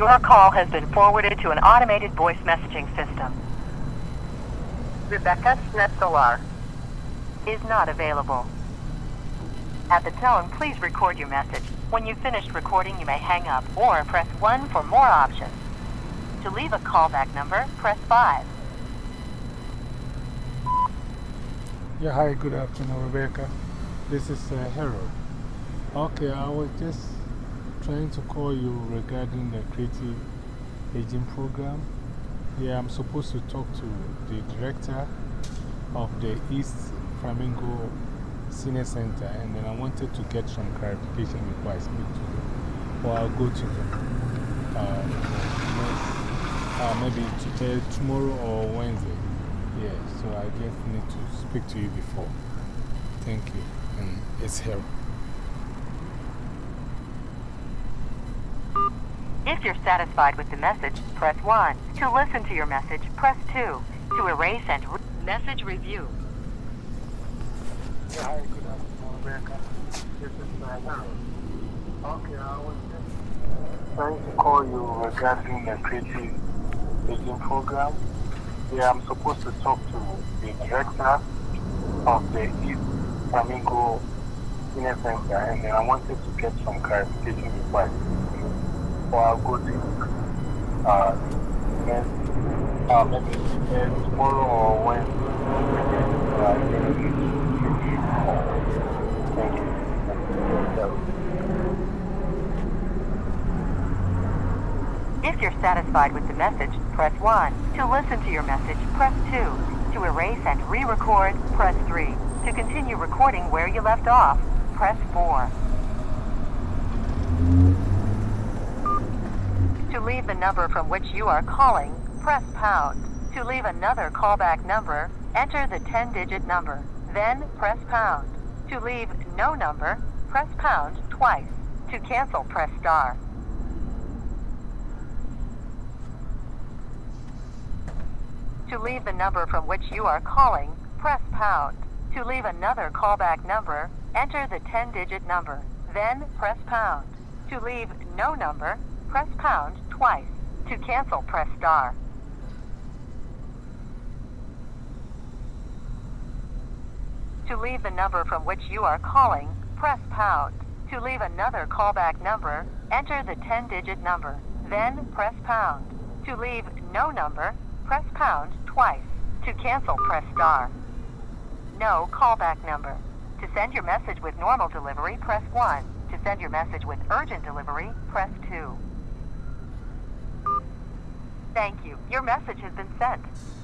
Your call has been forwarded to an automated voice messaging system. Rebecca Snetzelar is not available. At the tone, please record your message. When you've finished recording, you may hang up or press 1 for more options. To leave a callback number, press 5. Yeah, hi, good afternoon, Rebecca. This is uh, Harold. Okay, I was just trying to call you regarding the creative aging program. Yeah, I'm supposed to talk to the director of the East Flamingo Senior Center, and then I wanted to get some clarification before I speak to them. Or I'll go to them uh, uh, maybe today, tomorrow or Wednesday. Yeah, so I just need to speak to you before. Thank you. And it's here. If you're satisfied with the message, press 1. To listen to your message, press 2. To erase and re message review. Yeah, hi, good afternoon, Rebecca. This is uh, Okay, I was just trying to call you regarding the creative aging program. Yeah, I'm supposed to talk to the director of the East Flamingo Senior and I wanted to get some clarification before I speak to you. Or I'll go to uh, uh, maybe uh, tomorrow or. Uh. If you're satisfied with the message, press 1. To listen to your message, press 2. To erase and re-record, press 3. To continue recording where you left off, press 4. To leave the number from which you are calling, press pound. To leave another callback number, enter the 10-digit number, then press pound. To leave no number, press pound twice. To cancel, press star. To leave the number from which you are calling, press pound. To leave another callback number, enter the 10-digit number, then press pound. To leave no number, press pound twice. To cancel, press star. To leave the number from which you are calling, press pound. To leave another callback number, enter the 10-digit number, then press pound. To leave no number, press pound twice. To cancel, press star. No callback number. To send your message with normal delivery, press 1. To send your message with urgent delivery, press 2. Thank you. Your message has been sent.